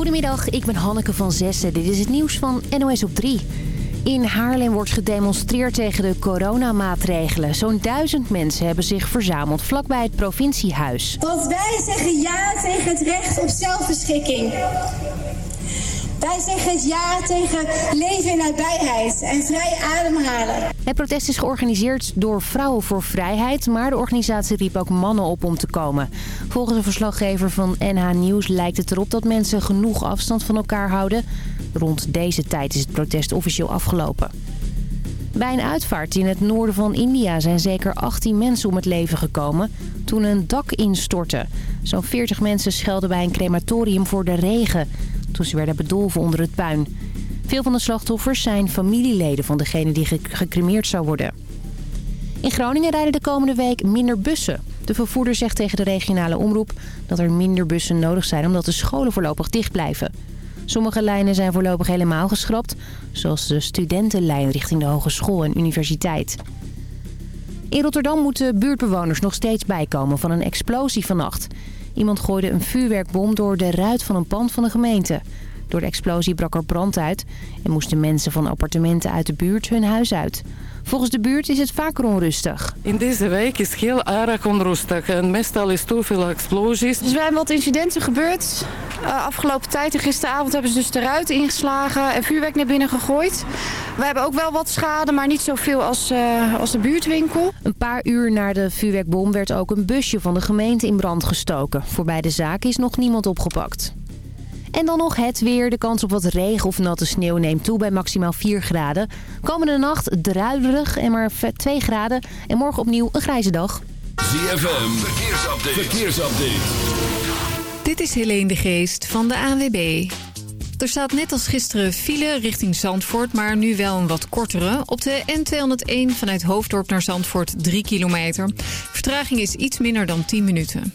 Goedemiddag, ik ben Hanneke van Zessen. Dit is het nieuws van NOS op 3. In Haarlem wordt gedemonstreerd tegen de coronamaatregelen. Zo'n duizend mensen hebben zich verzameld vlakbij het provinciehuis. Want wij zeggen ja tegen het recht op zelfbeschikking. Wij zeggen ja tegen leven in nabijheid en vrij ademhalen. Het protest is georganiseerd door Vrouwen voor Vrijheid... maar de organisatie riep ook mannen op om te komen. Volgens een verslaggever van NH Nieuws lijkt het erop dat mensen genoeg afstand van elkaar houden. Rond deze tijd is het protest officieel afgelopen. Bij een uitvaart in het noorden van India zijn zeker 18 mensen om het leven gekomen toen een dak instortte. Zo'n 40 mensen schelden bij een crematorium voor de regen toen ze werden bedolven onder het puin. Veel van de slachtoffers zijn familieleden van degene die gecremeerd zou worden. In Groningen rijden de komende week minder bussen. De vervoerder zegt tegen de regionale omroep dat er minder bussen nodig zijn omdat de scholen voorlopig dicht blijven. Sommige lijnen zijn voorlopig helemaal geschrapt, zoals de studentenlijn richting de hogeschool en universiteit. In Rotterdam moeten buurtbewoners nog steeds bijkomen van een explosie vannacht. Iemand gooide een vuurwerkbom door de ruit van een pand van de gemeente. Door de explosie brak er brand uit en moesten mensen van appartementen uit de buurt hun huis uit. Volgens de buurt is het vaker onrustig. In deze week is het heel erg onrustig en meestal is er veel explosies. Dus wij hebben wat incidenten gebeurd. Uh, afgelopen tijd en gisteravond hebben ze dus de ruit ingeslagen en vuurwerk naar binnen gegooid. We hebben ook wel wat schade, maar niet zoveel als, uh, als de buurtwinkel. Een paar uur na de vuurwerkbom werd ook een busje van de gemeente in brand gestoken. Voor beide zaken is nog niemand opgepakt. En dan nog het weer. De kans op wat regen of natte sneeuw neemt toe bij maximaal 4 graden. Komende nacht druilerig en maar 2 graden. En morgen opnieuw een grijze dag. ZFM, verkeersupdate. verkeersupdate. Dit is Helene de Geest van de ANWB. Er staat net als gisteren file richting Zandvoort, maar nu wel een wat kortere. Op de N201 vanuit Hoofddorp naar Zandvoort 3 kilometer. Vertraging is iets minder dan 10 minuten.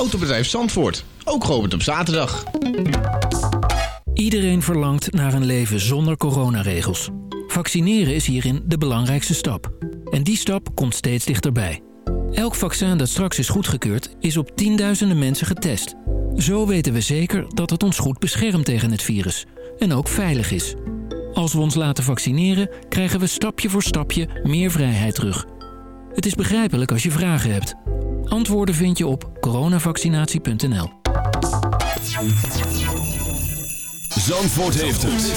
Autobedrijf Zandvoort. Ook geopend op zaterdag. Iedereen verlangt naar een leven zonder coronaregels. Vaccineren is hierin de belangrijkste stap. En die stap komt steeds dichterbij. Elk vaccin dat straks is goedgekeurd is op tienduizenden mensen getest. Zo weten we zeker dat het ons goed beschermt tegen het virus. En ook veilig is. Als we ons laten vaccineren, krijgen we stapje voor stapje meer vrijheid terug. Het is begrijpelijk als je vragen hebt. Antwoorden vind je op coronavaccinatie.nl. Zandvoort heeft het.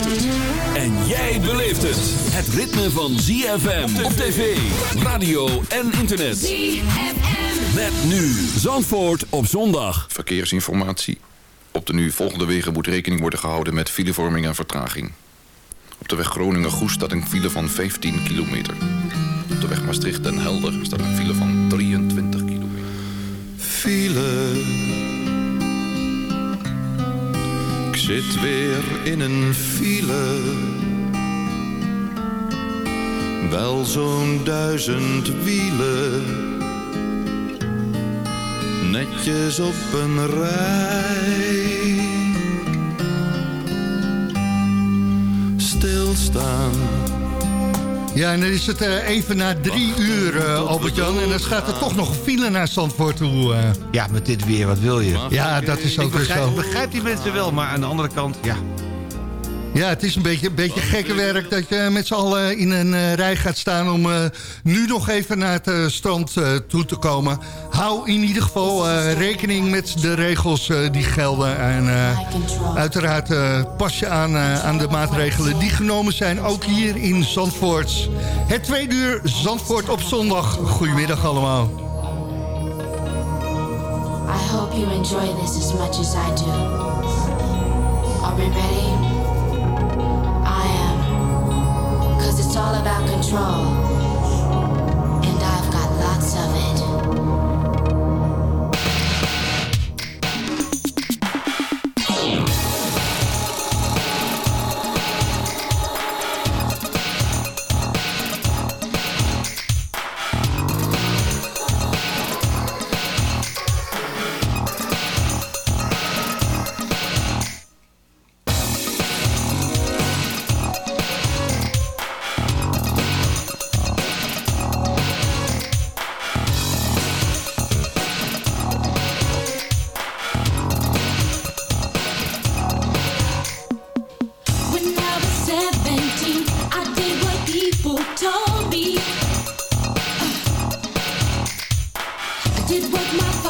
En jij beleeft het. Het ritme van ZFM op tv, radio en internet. ZFM. Met nu Zandvoort op zondag. Verkeersinformatie. Op de nu volgende wegen moet rekening worden gehouden met filevorming en vertraging. Op de weg Groningen-Goes staat een file van 15 kilometer. Op de weg Maastricht-Den Helder staat een file van 23 kilometer file. Ik zit weer in een file. Wel zo'n duizend wielen. Netjes op een rij. Stilstaan ja, en dan is het uh, even na drie uur, uh, Albert-Jan. En dan gaat er toch nog een file naar Zandvoort toe. Uh. Ja, met dit weer, wat wil je? Ja, dat is ook weer zo. Ik begrijp die mensen wel, maar aan de andere kant, ja... Ja, het is een beetje, een beetje gekke werk dat je met z'n allen in een uh, rij gaat staan... om uh, nu nog even naar het uh, strand toe te komen. Hou in ieder geval rekening met de regels die gelden. En uiteraard pas je aan, aan de maatregelen die genomen zijn. Ook hier in Zandvoort. Het tweede uur Zandvoort op zondag. Goedemiddag allemaal. I hope you enjoy this as much as I do. Are we ready? All about control. i did what my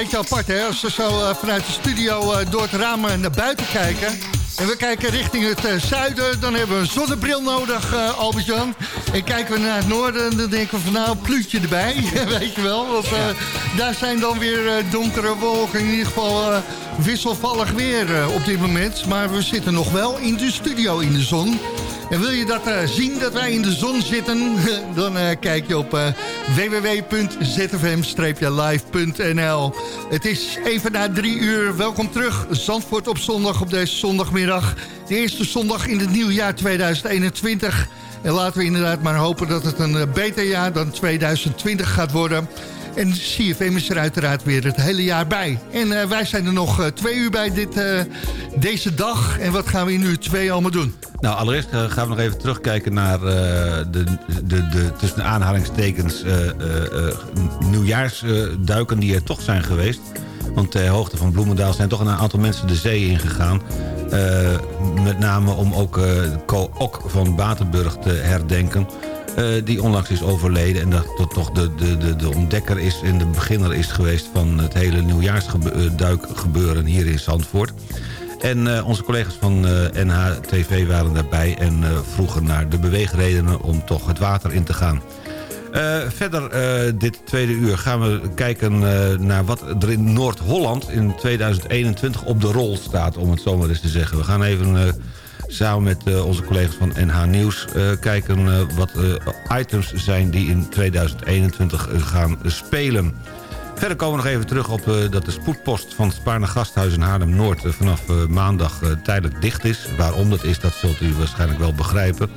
beetje apart, hè? Als we zo uh, vanuit de studio uh, door het raam naar buiten kijken... en we kijken richting het uh, zuiden... dan hebben we een zonnebril nodig, Albert-Jan. En kijken we naar het noorden, dan denken we van nou, pluutje erbij. weet je wel, want daar zijn dan weer donkere wolken. In ieder geval wisselvallig weer op dit moment. Maar we zitten nog wel in de studio in de zon... En wil je dat uh, zien, dat wij in de zon zitten... dan uh, kijk je op uh, www.zfm-live.nl. Het is even na drie uur. Welkom terug. Zandvoort op zondag op deze zondagmiddag. De eerste zondag in het nieuwe jaar 2021. En laten we inderdaad maar hopen dat het een beter jaar dan 2020 gaat worden... En CFM is er uiteraard weer het hele jaar bij. En wij zijn er nog twee uur bij dit, deze dag. En wat gaan we in uur twee allemaal doen? Nou, allereerst eh, gaan we nog even terugkijken naar uh, de, de, de, tussen aanhalingstekens uh, nieuwjaarsduiken die er toch zijn geweest. Want ter hoogte van Bloemendaal zijn toch een aantal mensen de zee ingegaan. met name om ook Co Ok van Batenburg te herdenken. Die onlangs is overleden en dat, dat toch de, de, de, de ontdekker is en de beginner is geweest van het hele nieuwjaarsduikgebeuren hier in Zandvoort. En uh, onze collega's van uh, eh, NHTV waren daarbij en vroegen naar de beweegredenen om toch het water in te gaan. verder dit tweede uur gaan we kijken naar wat er in Noord-Holland in 2021 op de rol staat, om het zo maar eens te zeggen. We gaan even samen met onze collega's van NH Nieuws kijken wat items zijn die in 2021 gaan spelen. Verder komen we nog even terug op dat de spoedpost van Spaarne Gasthuis in Haarlem-Noord... Vanaf maandag tijdelijk dicht is. Waarom dat is, dat zult u waarschijnlijk wel begrijpen.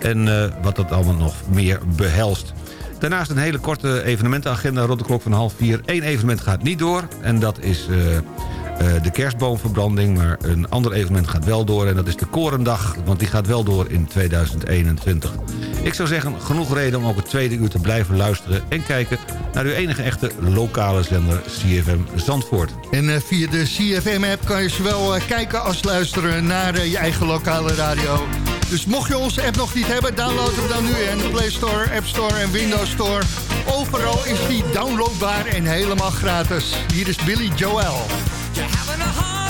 En wat dat allemaal nog meer behelst. Daarnaast een hele korte evenementenagenda rond de klok van half vier. Eén evenement gaat niet door en dat is de kerstboomverbranding. Maar een ander evenement gaat wel door en dat is de Korendag. Want die gaat wel door in 2021. Ik zou zeggen, genoeg reden om ook het tweede uur te blijven luisteren... en kijken naar uw enige echte lokale zender CFM Zandvoort. En uh, via de CFM-app kan je zowel uh, kijken als luisteren naar je eigen lokale radio. Dus mocht je onze app nog niet hebben, download hem dan nu in de Play Store, App Store en Windows Store. Overal is die downloadbaar en helemaal gratis. Hier is Billy Joel. You're having a hard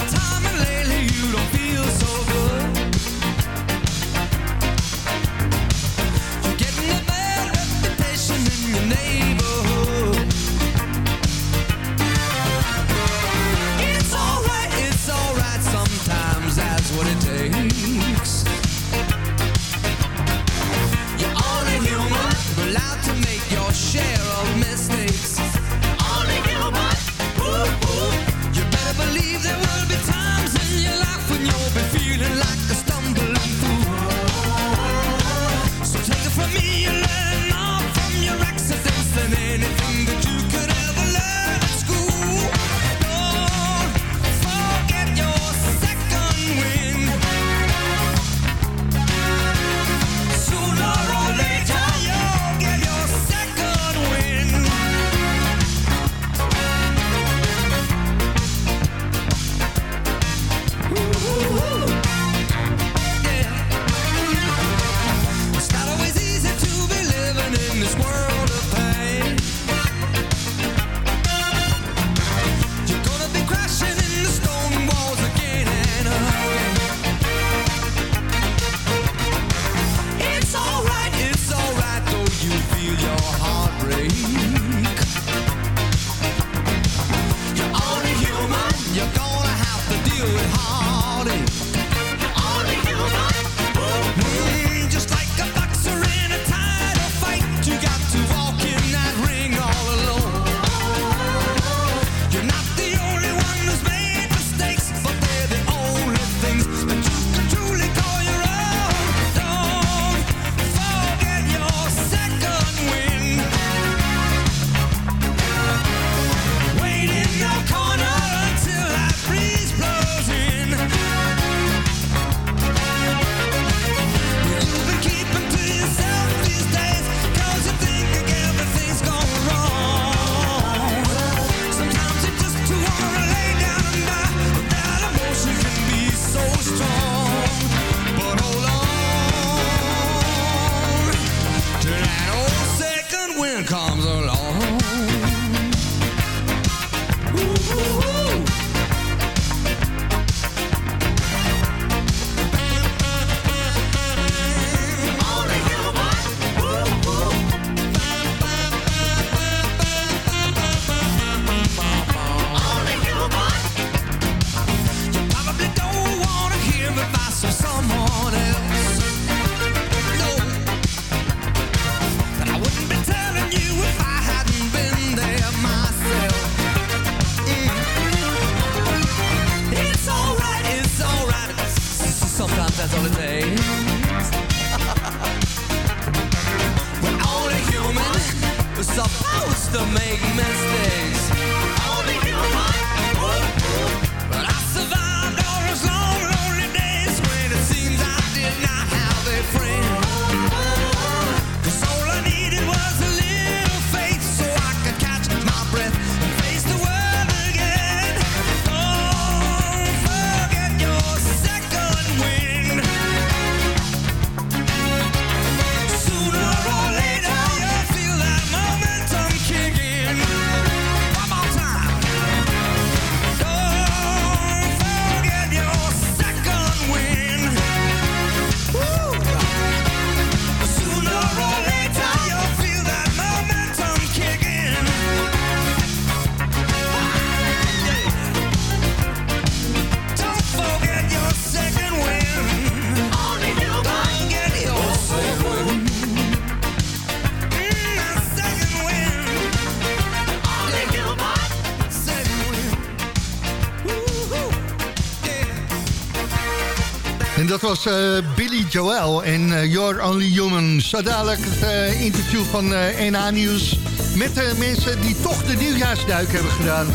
was uh, Billy Joel en uh, You're Only Human. Zo dadelijk het uh, interview van NA Nieuws met de mensen die toch de nieuwjaarsduik hebben gedaan.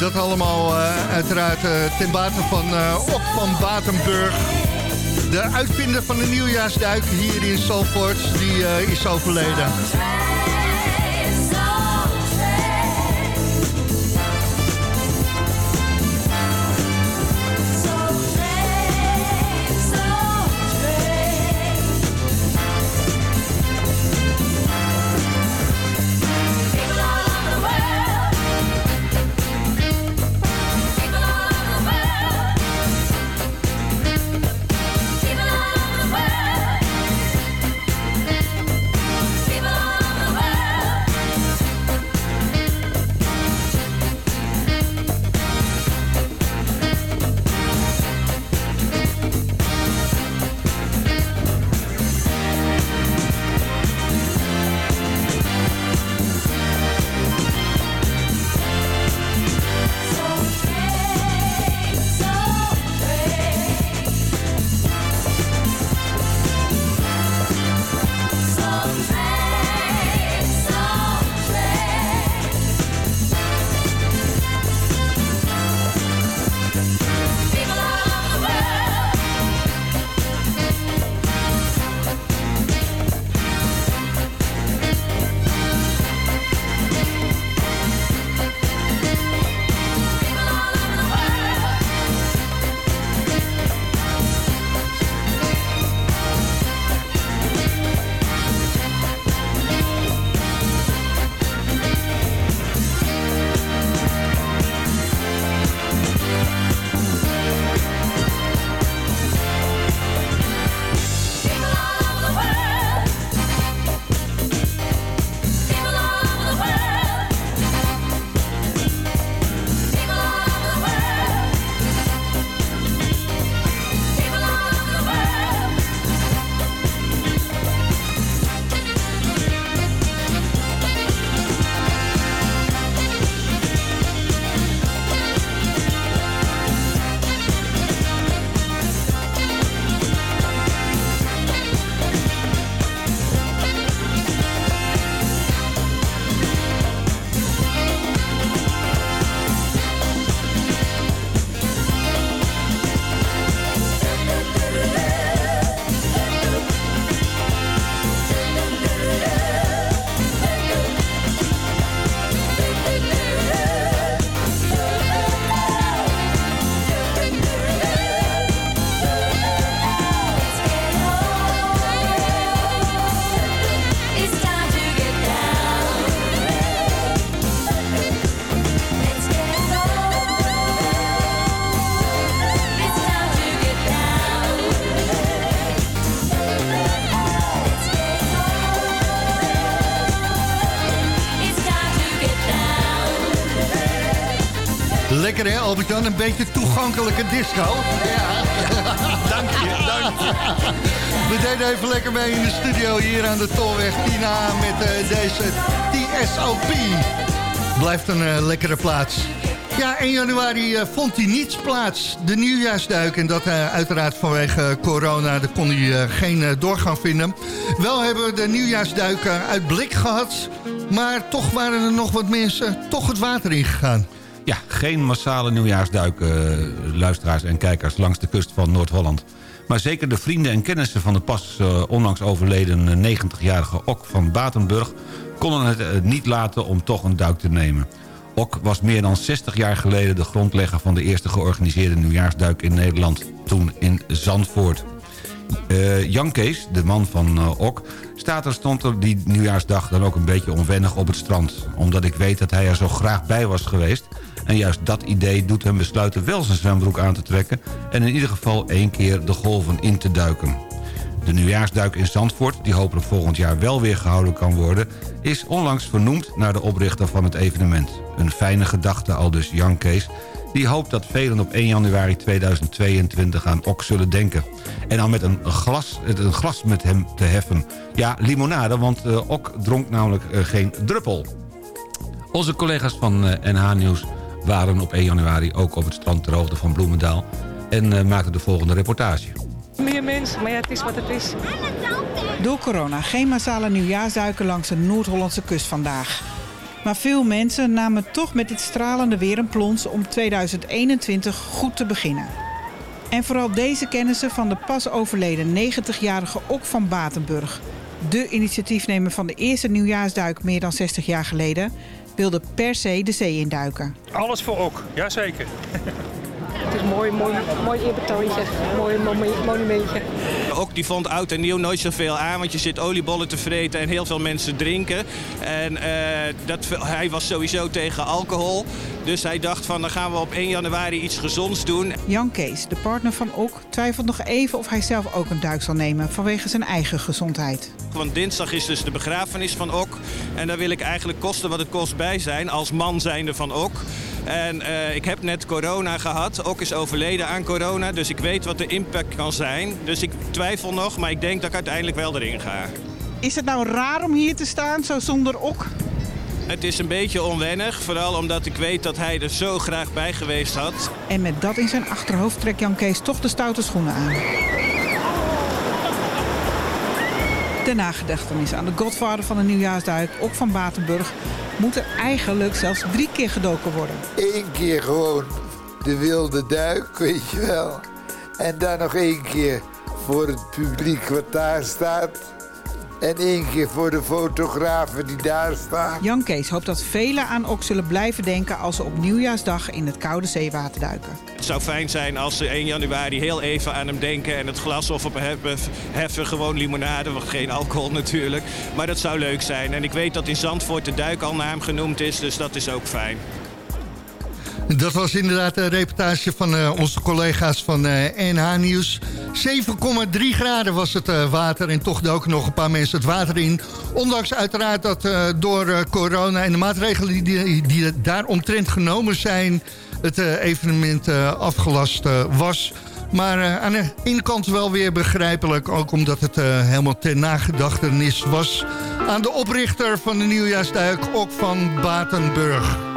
Dat allemaal uiteraard ten bate van Op van Batenburg. De uitvinder van de nieuwjaarsduik hier in Salford, die is overleden. Lekker hè Albert-Jan, een beetje toegankelijke disco. Ja. dank je, dank je. We deden even lekker mee in de studio hier aan de Tolweg Tina met uh, deze TSOP. Blijft een uh, lekkere plaats. Ja, 1 januari uh, vond hij niets plaats, de nieuwjaarsduik. En dat uh, uiteraard vanwege corona, daar kon hij geen doorgang vinden. Wel hebben we de nieuwjaarsduik uit blik gehad. Maar toch waren er nog wat mensen toch het water ingegaan. Ja, geen massale nieuwjaarsduik, luisteraars en kijkers langs de kust van Noord-Holland. Maar zeker de vrienden en kennissen van de pas onlangs overleden 90-jarige Ok van Batenburg... konden het niet laten om toch een duik te nemen. Ok was meer dan 60 jaar geleden de grondlegger van de eerste georganiseerde nieuwjaarsduik in Nederland. Toen in Zandvoort. Uh, Jan Kees, de man van uh, Ok, staat er, stond er die nieuwjaarsdag dan ook een beetje onwennig op het strand. Omdat ik weet dat hij er zo graag bij was geweest. En juist dat idee doet hem besluiten wel zijn zwembroek aan te trekken... en in ieder geval één keer de golven in te duiken. De nieuwjaarsduik in Zandvoort, die hopelijk volgend jaar wel weer gehouden kan worden... is onlangs vernoemd naar de oprichter van het evenement. Een fijne gedachte al dus Jan Kees... die hoopt dat velen op 1 januari 2022 aan Ok zullen denken. En dan met een glas, een glas met hem te heffen. Ja, limonade, want uh, Ok dronk namelijk uh, geen druppel. Onze collega's van NH Nieuws waren op 1 januari ook op het strand ter hoogte van Bloemendaal... en maakten de volgende reportage. Meer mensen, maar ja, het is wat het is. Door corona geen massale nieuwjaarsduiken langs de Noord-Hollandse kust vandaag. Maar veel mensen namen toch met dit stralende weer een plons om 2021 goed te beginnen. En vooral deze kennissen van de pas overleden 90-jarige Ok van Batenburg... de initiatiefnemer van de eerste nieuwjaarsduik meer dan 60 jaar geleden... wilde per se de zee induiken. Alles voor Ok, jazeker. Het is een mooi, mooi, mooi eerbetoontje, mooi monumentje. Ook die vond oud en nieuw nooit zoveel aan, want je zit oliebollen te vreten en heel veel mensen drinken. En uh, dat, hij was sowieso tegen alcohol. Dus hij dacht van dan gaan we op 1 januari iets gezonds doen. Jan Kees, de partner van Ok, twijfelt nog even of hij zelf ook een duik zal nemen vanwege zijn eigen gezondheid. Want dinsdag is dus de begrafenis van Ok. En daar wil ik eigenlijk kosten wat het kost bij zijn als man zijnde van Ok. En uh, ik heb net corona gehad. Ok is overleden aan corona, dus ik weet wat de impact kan zijn. Dus ik twijfel nog, maar ik denk dat ik uiteindelijk wel erin ga. Is het nou raar om hier te staan, zo zonder Ok? Het is een beetje onwennig, vooral omdat ik weet dat hij er zo graag bij geweest had. En met dat in zijn achterhoofd trekt Jan Kees toch de stoute schoenen aan. De nagedachtenis aan de godvader van de nieuwjaarsduik, ook van Batenburg... moet er eigenlijk zelfs drie keer gedoken worden. Eén keer gewoon de wilde duik, weet je wel. En dan nog één keer voor het publiek wat daar staat. En één keer voor de fotografen die daar staan. Jan Kees hoopt dat velen aan Ok zullen blijven denken... als ze op nieuwjaarsdag in het koude zeewater duiken. Het zou fijn zijn als ze 1 januari heel even aan hem denken... en het glas of op heffen, heffen gewoon limonade, want geen alcohol natuurlijk. Maar dat zou leuk zijn. En ik weet dat in Zandvoort de duik al naar hem genoemd is, dus dat is ook fijn. Dat was inderdaad een reportage van uh, onze collega's van NH Nieuws. 7,3 graden was het uh, water en toch doken nog een paar mensen het water in. Ondanks uiteraard dat door corona en de maatregelen die, die daaromtrent genomen zijn... het evenement afgelast was... Maar aan de ene kant wel weer begrijpelijk. Ook omdat het helemaal ter nagedachtenis was... aan de oprichter van de nieuwjaarsduik, ook van Batenburg.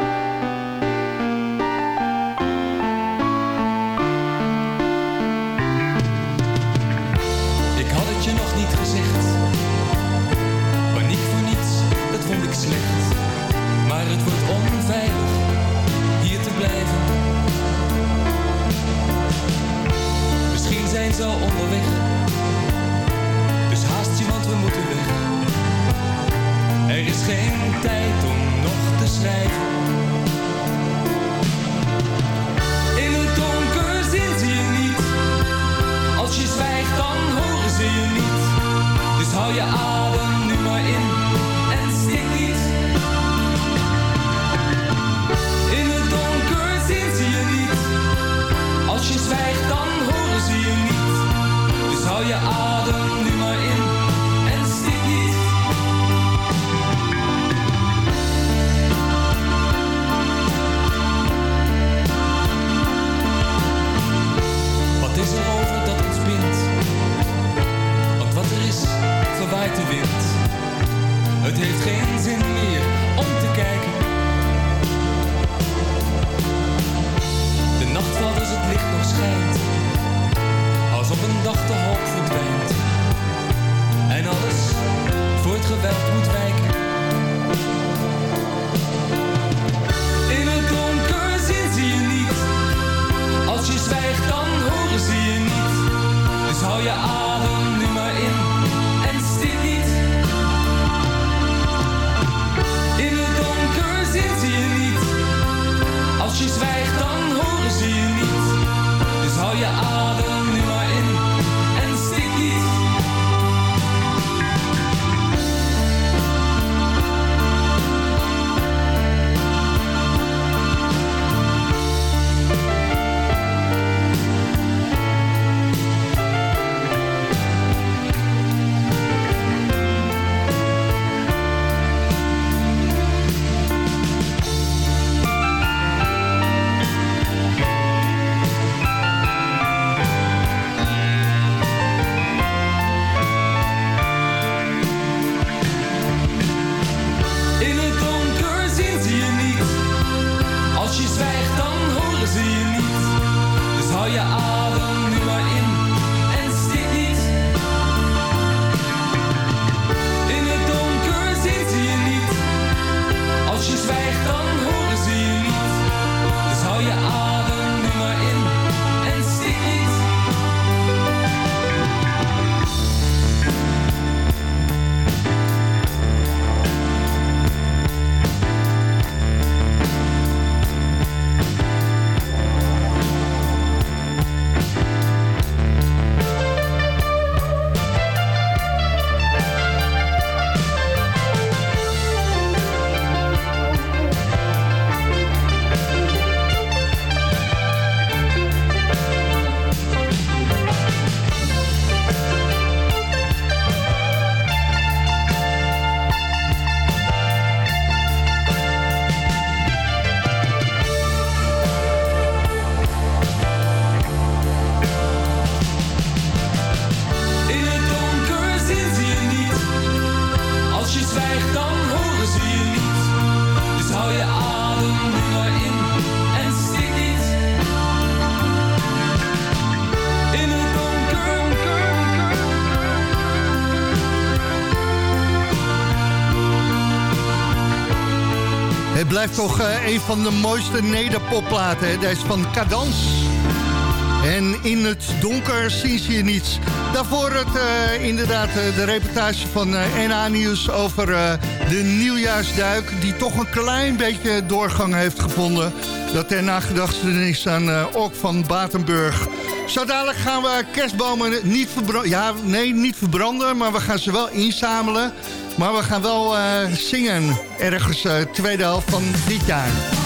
blijft toch eh, een van de mooiste nederpopplaten. Deze is van Cadans. En in het donker zien ze je niets. Daarvoor het, eh, inderdaad eh, de reportage van uh, NA Nieuws over de nieuwjaarsduik... die toch een klein beetje doorgang heeft gevonden. Dat ter nagedachtenis aan Ork van Batenburg. Zo dadelijk gaan we kerstbomen niet verbranden. Ja, nee, niet verbranden, maar we gaan ze wel inzamelen. Maar we gaan wel eh, zingen ergens uh, tweede helft van dit jaar.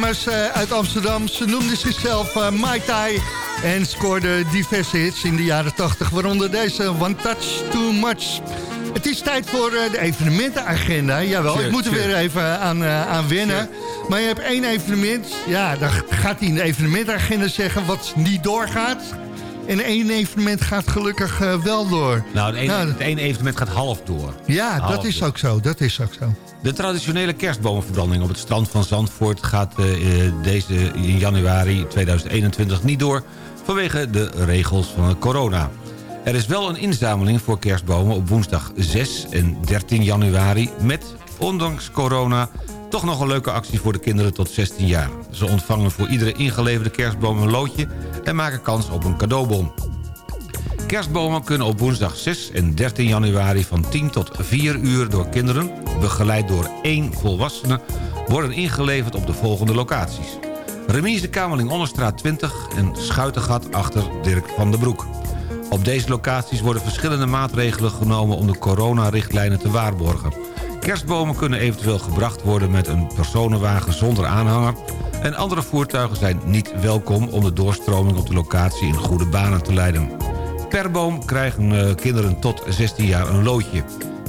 Dames eh, uit Amsterdam. Ze noemden zichzelf uh, Mai Tai en scoorden diverse hits in de jaren 80. Waaronder deze One Touch Too Much. Het is tijd voor uh, de evenementenagenda. Jawel, sure, ik moet er sure. weer even aan, aan wennen. Sure. Maar je hebt één evenement. Ja, dan gaat hij in de evenementenagenda zeggen wat niet doorgaat. En één evenement gaat gelukkig uh, wel door. Nou, het ene, nou, het ene evenement gaat half door. Ja, half dat is door. ook zo. Dat is ook zo. De traditionele kerstbomenverbranding op het strand van Zandvoort... gaat uh, deze in januari 2021 niet door... vanwege de regels van corona. Er is wel een inzameling voor kerstbomen op woensdag 6 en 13 januari... met, ondanks corona, toch nog een leuke actie voor de kinderen tot 16 jaar. Ze ontvangen voor iedere ingeleverde kerstboom een loodje... en maken kans op een cadeaubon. Kerstbomen kunnen op woensdag 6 en 13 januari van 10 tot 4 uur door kinderen... begeleid door één volwassene... worden ingeleverd op de volgende locaties. Remise Kamerling Onderstraat 20 en Schuitengat achter Dirk van den Broek. Op deze locaties worden verschillende maatregelen genomen om de coronarichtlijnen te waarborgen. Kerstbomen kunnen eventueel gebracht worden met een personenwagen zonder aanhanger... en andere voertuigen zijn niet welkom om de doorstroming op de locatie in goede banen te leiden. Per boom krijgen uh, kinderen tot 16 jaar een loodje.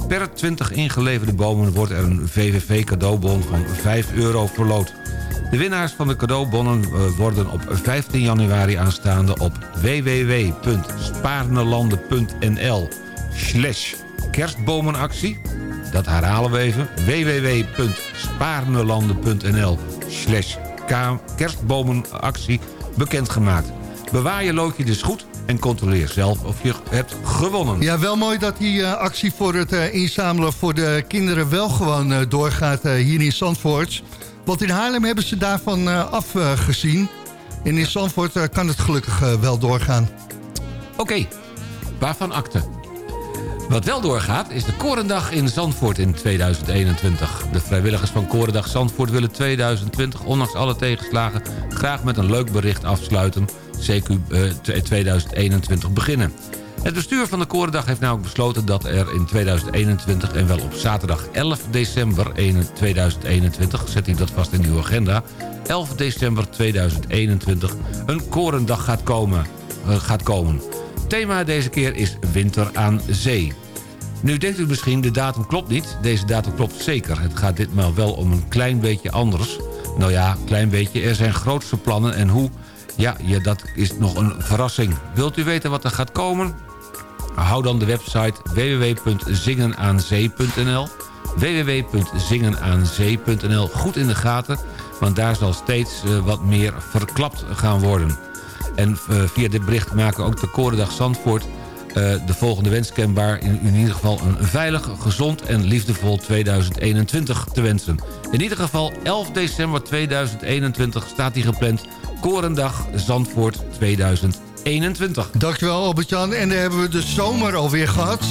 Per 20 ingeleverde bomen wordt er een VVV cadeaubon van 5 euro verloot. De winnaars van de cadeaubonnen uh, worden op 15 januari aanstaande op www.spaarnelanden.nl slash kerstbomenactie. Dat herhalen we even. www.spaarnelanden.nl slash kerstbomenactie bekendgemaakt. Bewaar je loodje dus goed en controleer zelf of je hebt gewonnen. Ja, wel mooi dat die uh, actie voor het uh, inzamelen voor de kinderen wel gewoon uh, doorgaat hier in Zandvoort. Want in Haarlem hebben ze daarvan afgezien. en in Zandvoort kan het gelukkig wel doorgaan. Oké, okay. waarvan akte? Wat wel doorgaat is de Korendag in Zandvoort in 2021. De vrijwilligers van Korendag Zandvoort willen 2020, ondanks alle tegenslagen... graag met een leuk bericht afsluiten, CQ uh, 2021 beginnen. Het bestuur van de Korendag heeft namelijk besloten dat er in 2021... en wel op zaterdag 11 december 2021, zet ik dat vast in uw agenda... 11 december 2021 een Korendag gaat komen. Uh, gaat komen. Thema deze keer is Winter aan Zee. Nu denkt u misschien, de datum klopt niet. Deze datum klopt zeker. Het gaat ditmaal wel om een klein beetje anders. Nou ja, klein beetje. Er zijn grootste plannen en hoe... Ja, ja, dat is nog een verrassing. Wilt u weten wat er gaat komen? Hou dan de website www.zingenaanzee.nl www.zingenaanzee.nl goed in de gaten... want daar zal steeds uh, wat meer verklapt gaan worden. En uh, via dit bericht maken ook de Korendag Zandvoort... Uh, de volgende wens kenbaar in, ieder geval een veilig, gezond en liefdevol 2021 te wensen. In ieder geval 11 december 2021 staat hij gepland. Korendag Zandvoort 2021. Dankjewel Albert-Jan. En dan hebben we de zomer alweer gehad.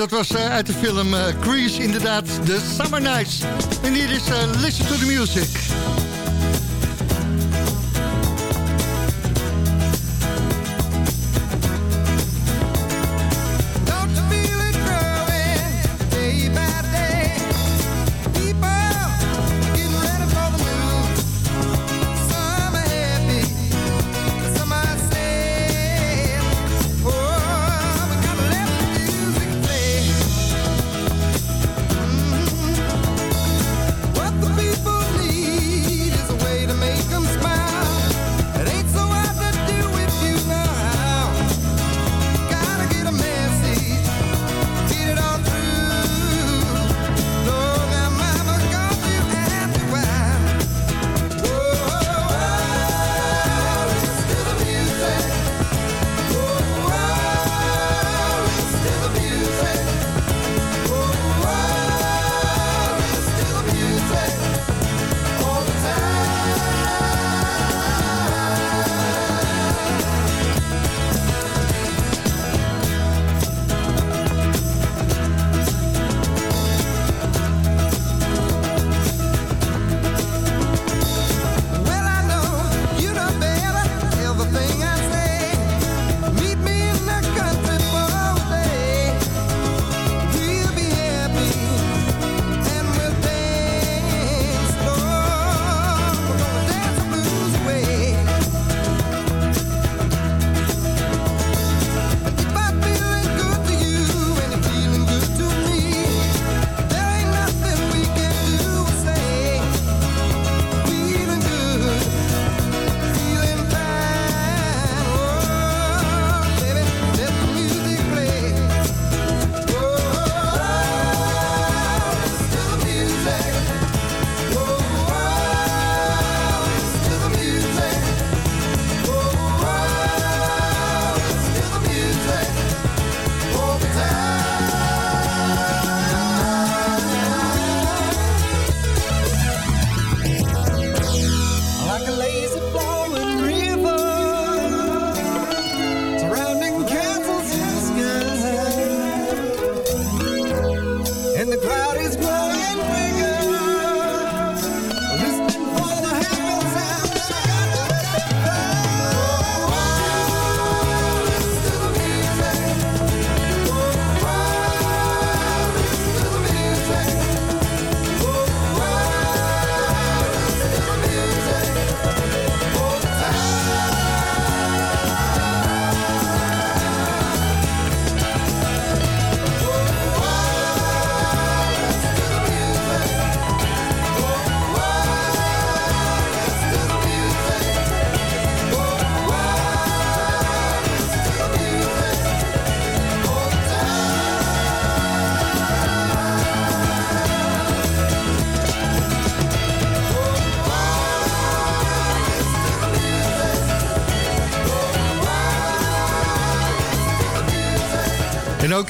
dat was eh, uit de film eh, Crease, inderdaad, The Summer Nights. En hier is eh, Listen to the Music.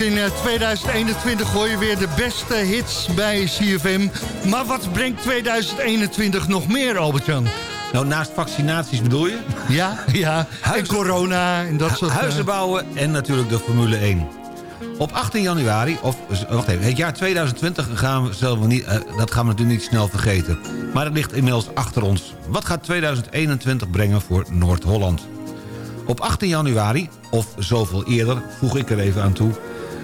In eh, 2021 gooi je weer de beste hits bij CFM. Maar wat brengt 2021 nog meer, Albert-Jan? Nou, naast vaccinaties bedoel je? Ja, ja. En corona en dat soort... Eh, huizen bouwen en natuurlijk de Formule 1. Op 18 januari, of wacht even, het jaar 2020 gaan we, zelf niet, eh, dat gaan we natuurlijk niet snel vergeten. Maar dat ligt inmiddels achter ons. Wat gaat 2021 brengen voor Noord-Holland? Op 18 januari, of zoveel eerder, voeg ik er even aan toe...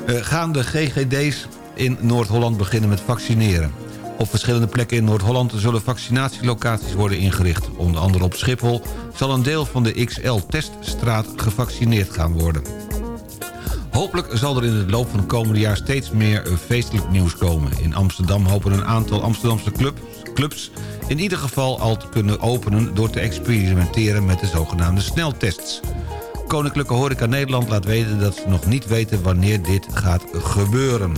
Eh, gaan de GGD's in Noord-Holland beginnen met vaccineren. Op verschillende plekken in Noord-Holland zullen vaccinatielocaties worden ingericht. Onder andere op Schiphol zal een deel van de XL-teststraat gevaccineerd gaan worden. Hopelijk zal er in het loop van het komende jaar steeds meer eh, feestelijk nieuws komen. In Amsterdam hopen een aantal Amsterdamse clubs, clubs in ieder geval al te kunnen openen... door te experimenteren met de zogenaamde sneltests. Koninklijke Horeca Nederland laat weten dat ze nog niet weten wanneer dit gaat gebeuren.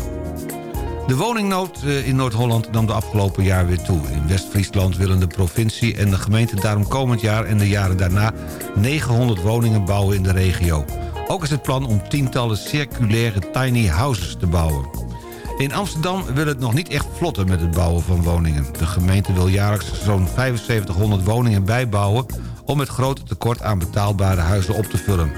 De woningnood eh, in Noord-Holland nam de afgelopen jaar weer toe. In West-Friesland willen de provincie en de gemeente daarom komend jaar en de jaren daarna 900 woningen bouwen in de regio. Ook is het plan om tientallen circulaire tiny houses te bouwen. In Amsterdam wil het nog niet echt vlotten met het bouwen van woningen. De gemeente wil jaarlijks zo'n 7500 woningen bijbouwen... om het grote tekort aan betaalbare huizen op te vullen.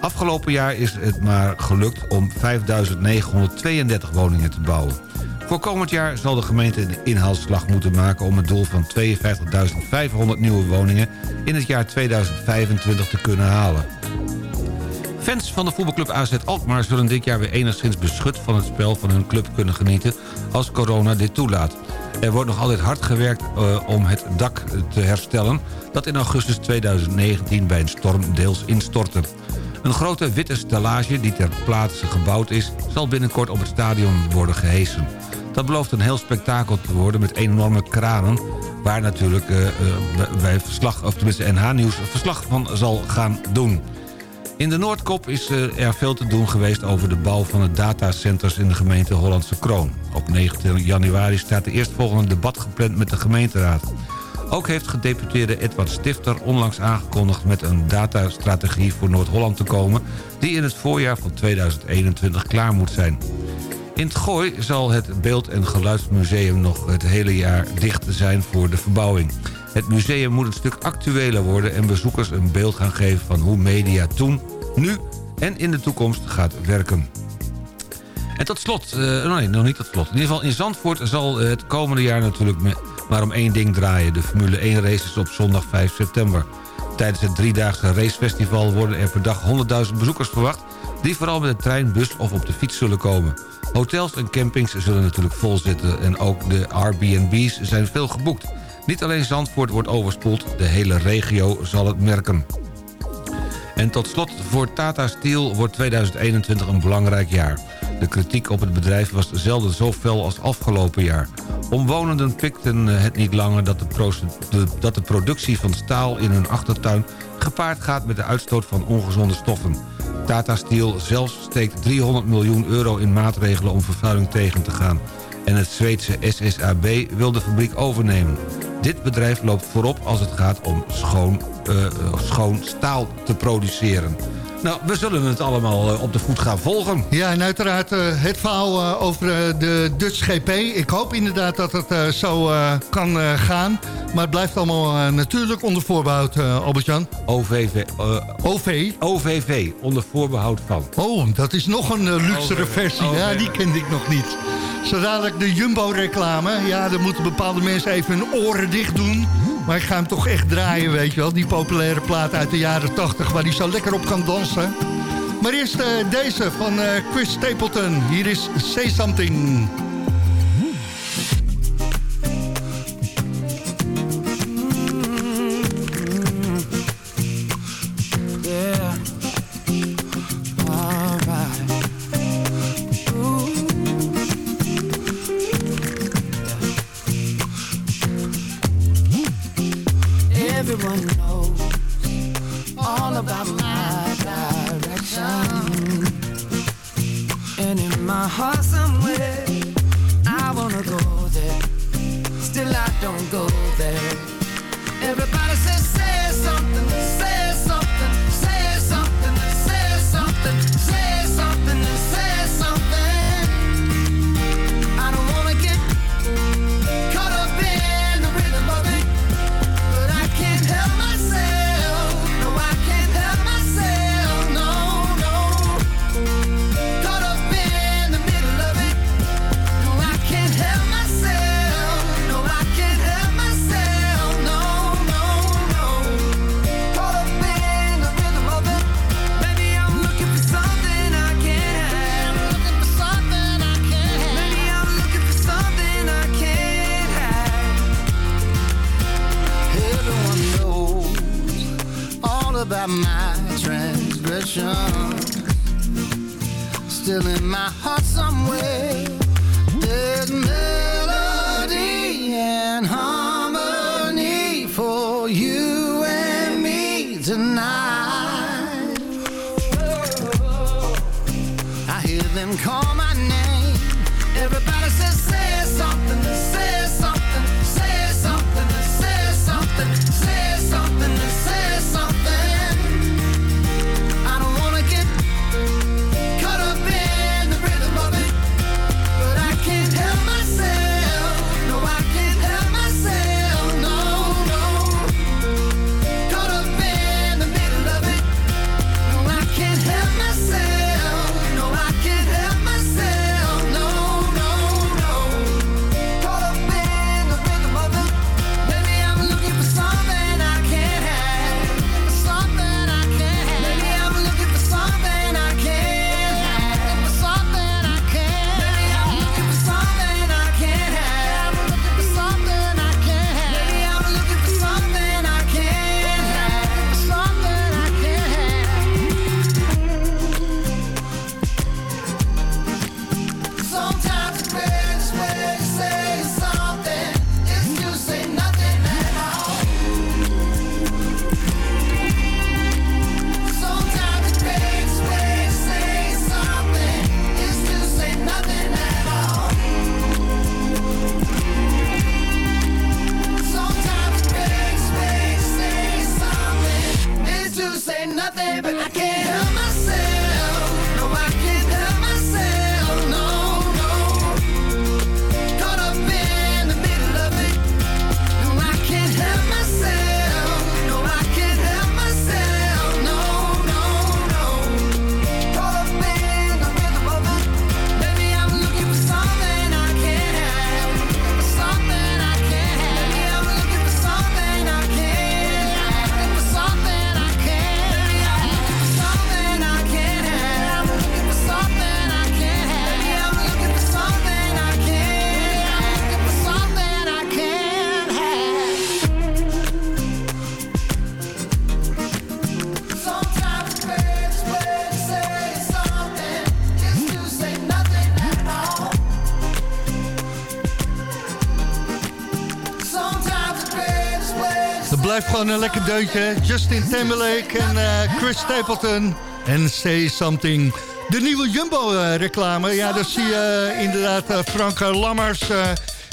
Afgelopen jaar is het maar gelukt om 5.932 woningen te bouwen. Voor komend jaar zal de gemeente een inhaalslag moeten maken... om het doel van 52.500 nieuwe woningen in het jaar 2025 te kunnen halen. Fans van de voetbalclub AZ Alkmaar zullen dit jaar weer enigszins beschut van het spel van hun club kunnen genieten als corona dit toelaat. Er wordt nog altijd hard gewerkt uh, om het dak te herstellen dat in augustus 2019 bij een storm deels instortte. Een grote witte stellage die ter plaatse gebouwd is... zal binnenkort op het stadion worden gehesen. Dat belooft een heel spektakel te worden met enorme kranen... waar natuurlijk uh, uh, wij verslag, of tenminste NH Nieuws verslag van zal gaan doen. In de Noordkop is er veel te doen geweest over de bouw van het datacenters in de gemeente Hollandse Kroon. Op 19 januari staat de eerstvolgende debat gepland met de gemeenteraad. Ook heeft gedeputeerde Edward Stifter onlangs aangekondigd... met een datastrategie voor Noord-Holland te komen... die in het voorjaar van 2021 klaar moet zijn. In het Gooi zal het Beeld- en Geluidsmuseum nog het hele jaar dicht zijn voor de verbouwing. Het museum moet een stuk actueler worden... en bezoekers een beeld gaan geven van hoe media toen, nu en in de toekomst gaat werken. En tot slot, uh, nee, nog niet tot slot. In ieder geval in Zandvoort zal het komende jaar natuurlijk maar om één ding draaien. De Formule 1 races op zondag 5 september. Tijdens het driedaagse racefestival worden er per dag 100.000 bezoekers verwacht... die vooral met de trein, bus of op de fiets zullen komen. Hotels en campings zullen natuurlijk vol zitten... en ook de Airbnb's zijn veel geboekt. Niet alleen Zandvoort wordt overspoeld, de hele regio zal het merken. En tot slot, voor Tata Steel wordt 2021 een belangrijk jaar. De kritiek op het bedrijf was zelden zo fel als afgelopen jaar. Omwonenden pikten het niet langer dat de, dat de productie van staal in hun achtertuin... gepaard gaat met de uitstoot van ongezonde stoffen. Tata Steel zelfs steekt 300 miljoen euro in maatregelen om vervuiling tegen te gaan. En het Zweedse SSAB wil de fabriek overnemen. Dit bedrijf loopt voorop als het gaat om schoon, uh, schoon staal te produceren. Nou, we zullen het allemaal uh, op de voet gaan volgen. Ja, en uiteraard uh, het verhaal uh, over de Dutch GP. Ik hoop inderdaad dat het zo kan gaan. Maar het blijft allemaal natuurlijk onder voorbehoud, Albert-Jan. OVV. OV? OVV, onder voorbehoud van. Oh, dat is nog een luxere versie. Ja, die kende ik nog niet. Zo dadelijk de Jumbo-reclame. Ja, dan moeten bepaalde mensen even hun oren dicht doen. Maar ik ga hem toch echt draaien, weet je wel. Die populaire plaat uit de jaren 80, waar hij zo lekker op kan dansen. Maar eerst uh, deze van uh, Chris Stapleton. Hier is Say Something. and call my gewoon een lekker deuntje. Justin Timberlake en eh, Chris Stapleton. En Say Something. De nieuwe Jumbo-reclame. Eh, ja, daar zie je eh, inderdaad Frank Lammers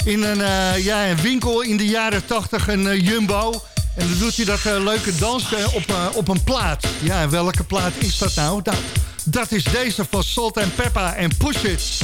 in een, ja, een winkel in de jaren 80 Een Jumbo. En dan doet hij dat leuke dansje op, op een plaat. Ja, welke plaat is dat nou? nou? Dat is deze van Salt and Peppa en Push It.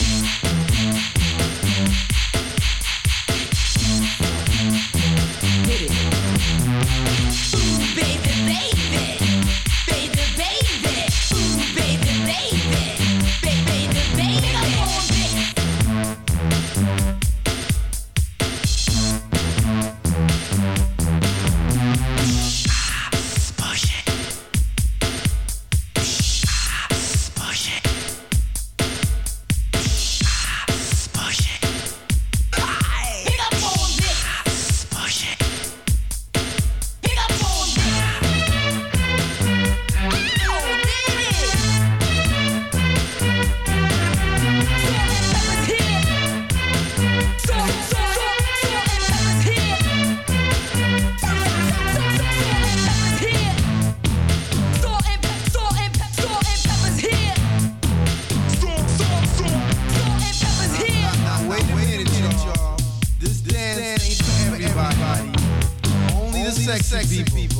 sexy people.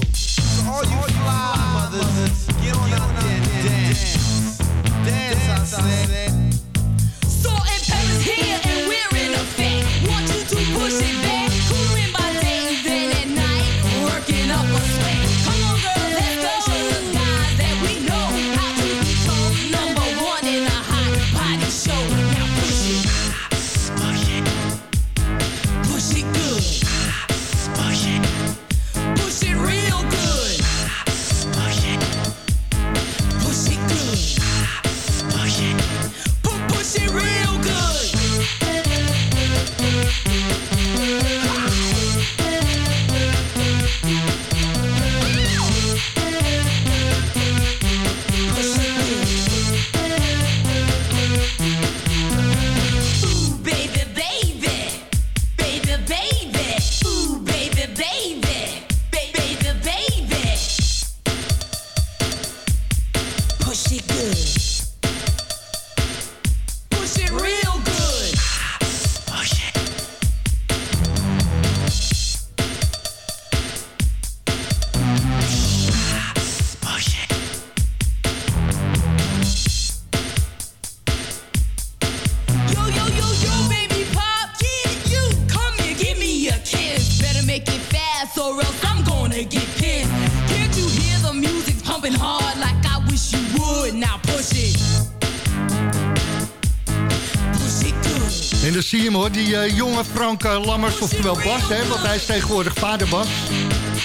Jonge Frank eh, Lammers, oftewel Bas, hè, want hij is tegenwoordig vader Bas.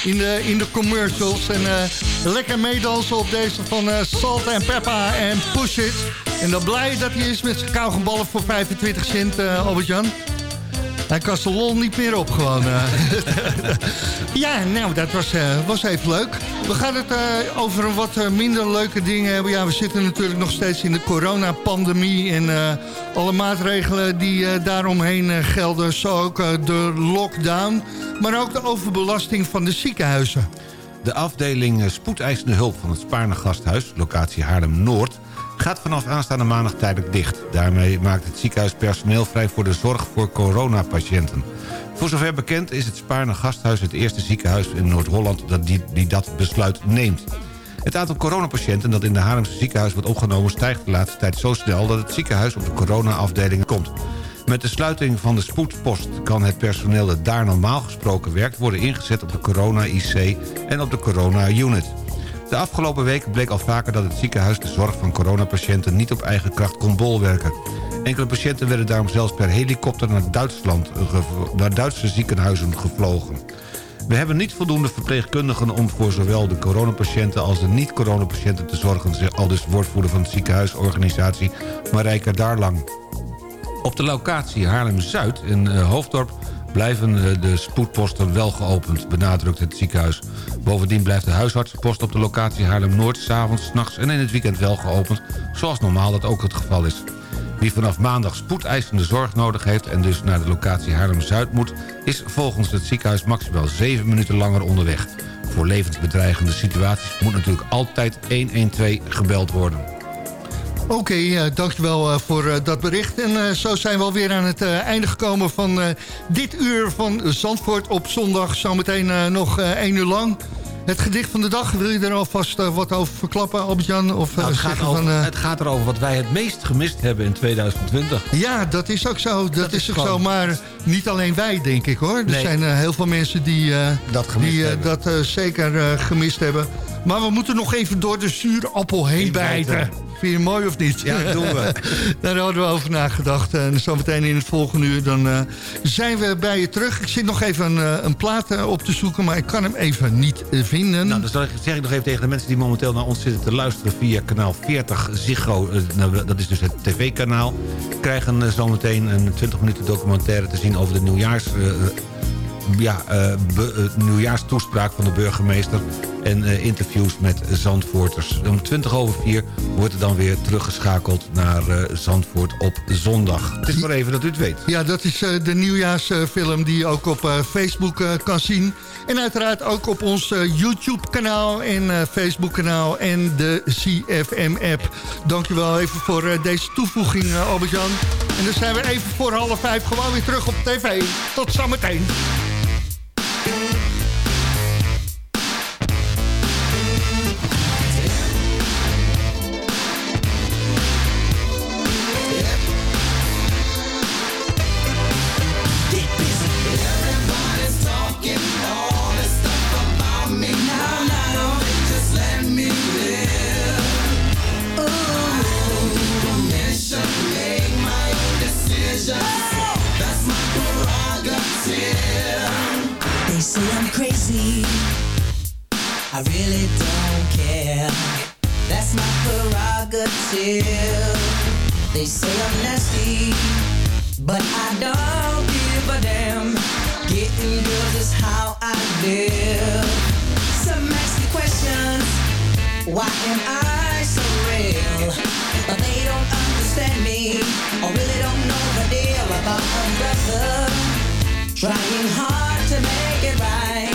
In de, in de commercials. En eh, lekker meedansen op deze van eh, Salt and Peppa en Push It. En dan blij dat hij is met zijn kauwgomballen voor 25 cent, eh, Albert-Jan. Hij kan zijn lol niet meer op gewoon. eh. ja, nou, dat was, eh, was even leuk. We gaan het eh, over een wat minder leuke dingen hebben. Ja, we zitten natuurlijk nog steeds in de coronapandemie... en alle maatregelen die daaromheen gelden. Zo ook de lockdown, maar ook de overbelasting van de ziekenhuizen. De afdeling spoedeisende hulp van het Spaarne Gasthuis, locatie Haarlem-Noord... gaat vanaf aanstaande maandag tijdelijk dicht. Daarmee maakt het ziekenhuis personeel vrij voor de zorg voor coronapatiënten. Voor zover bekend is het Spaarne Gasthuis het eerste ziekenhuis in Noord-Holland... Dat die, dat besluit neemt. Het aantal coronapatiënten dat in de Haarlemse ziekenhuis wordt opgenomen... stijgt de laatste tijd zo snel dat het ziekenhuis op de corona-afdeling komt. Met de sluiting van de spoedpost kan het personeel dat daar normaal gesproken werkt... worden ingezet op de corona-IC en op de corona-unit. De afgelopen weken bleek al vaker dat het ziekenhuis de zorg van coronapatiënten niet op eigen kracht kon bolwerken. Enkele patiënten werden daarom zelfs per helikopter naar Duitsland, naar Duitse ziekenhuizen gevlogen. We hebben niet voldoende verpleegkundigen om voor zowel de coronapatiënten als de niet-coronapatiënten te zorgen, al dus woordvoerder van de ziekenhuisorganisatie Marijke Darlang. Op de locatie Haarlem-Zuid in eh, Hoofddorp blijven de spoedposten wel geopend, benadrukt het ziekenhuis. Bovendien blijft de huisartsenpost op de locatie Haarlem-Noord... s'avonds, nachts en in het weekend wel geopend, zoals normaal dat ook het geval is. Wie vanaf maandag spoedeisende zorg nodig heeft... en dus naar de locatie Haarlem-Zuid moet... is volgens het ziekenhuis maximaal 7 minuten langer onderweg. Voor levensbedreigende situaties moet natuurlijk altijd 112 gebeld worden. Oké, eh, dankjewel eh, voor eh, dat bericht. En eh, zo zijn we alweer aan het einde gekomen van dit uur van Zandvoort op zondag. Zometeen nog één uur lang. Het gedicht van de dag, wil je er alvast wat over verklappen, Albert-Jan? Of, Nou, het, gaat zeggen over, van, het gaat erover wat wij het meest gemist hebben in 2020. Ja, dat is ook zo. Dat, is, is ook gewoon- zo. Maar niet alleen wij, denk ik hoor. Er Nee. zijn heel veel mensen die Dat die, dat zeker gemist hebben. Maar we moeten nog even door de zure appel heen bijten. Vind je het mooi of niet? Ja, doen we. Daar hadden we over nagedacht. En zometeen in het volgende uur dan eh, zijn we bij je terug. Ik zit nog even een, eh, een plaat eh, op te zoeken, maar ik kan hem even niet vinden. Nou, dus dan zeg ik nog even tegen de mensen die momenteel naar ons zitten te luisteren... via kanaal 40 Ziggo, nou, dat is dus het tv-kanaal... krijgen eh, zometeen een 20 minuten documentaire te zien over de nieuwjaars... ja, eh, be- eh, nieuwjaarstoespraak van de burgemeester... en eh, interviews met Zandvoorters. Om 20 over 4 wordt er dan weer teruggeschakeld naar eh, Zandvoort op zondag. Het is maar even dat u het weet. Ja, dat is eh, de nieuwjaarsfilm die je ook op eh, Facebook eh, kan zien. En uiteraard ook op ons eh, YouTube-kanaal en eh, Facebook-kanaal en de CFM-app. Dankjewel even voor eh, deze toevoeging, eh, Albert-Jan. En dan zijn we even voor half vijf gewoon weer terug op tv. Tot zometeen. They say I'm crazy. I really don't care. That's my prerogative. They say I'm nasty, but I don't give a damn. Getting girls is how I live. Some ask me questions. Why am I so real? But they don't understand me, or really don't know the deal about a. Trying hard to make it right.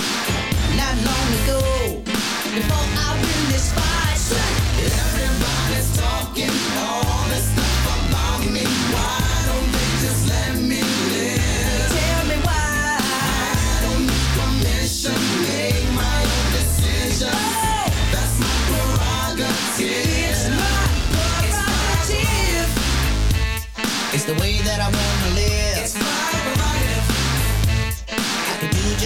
Not long ago, before I win this fight, Everybody's talking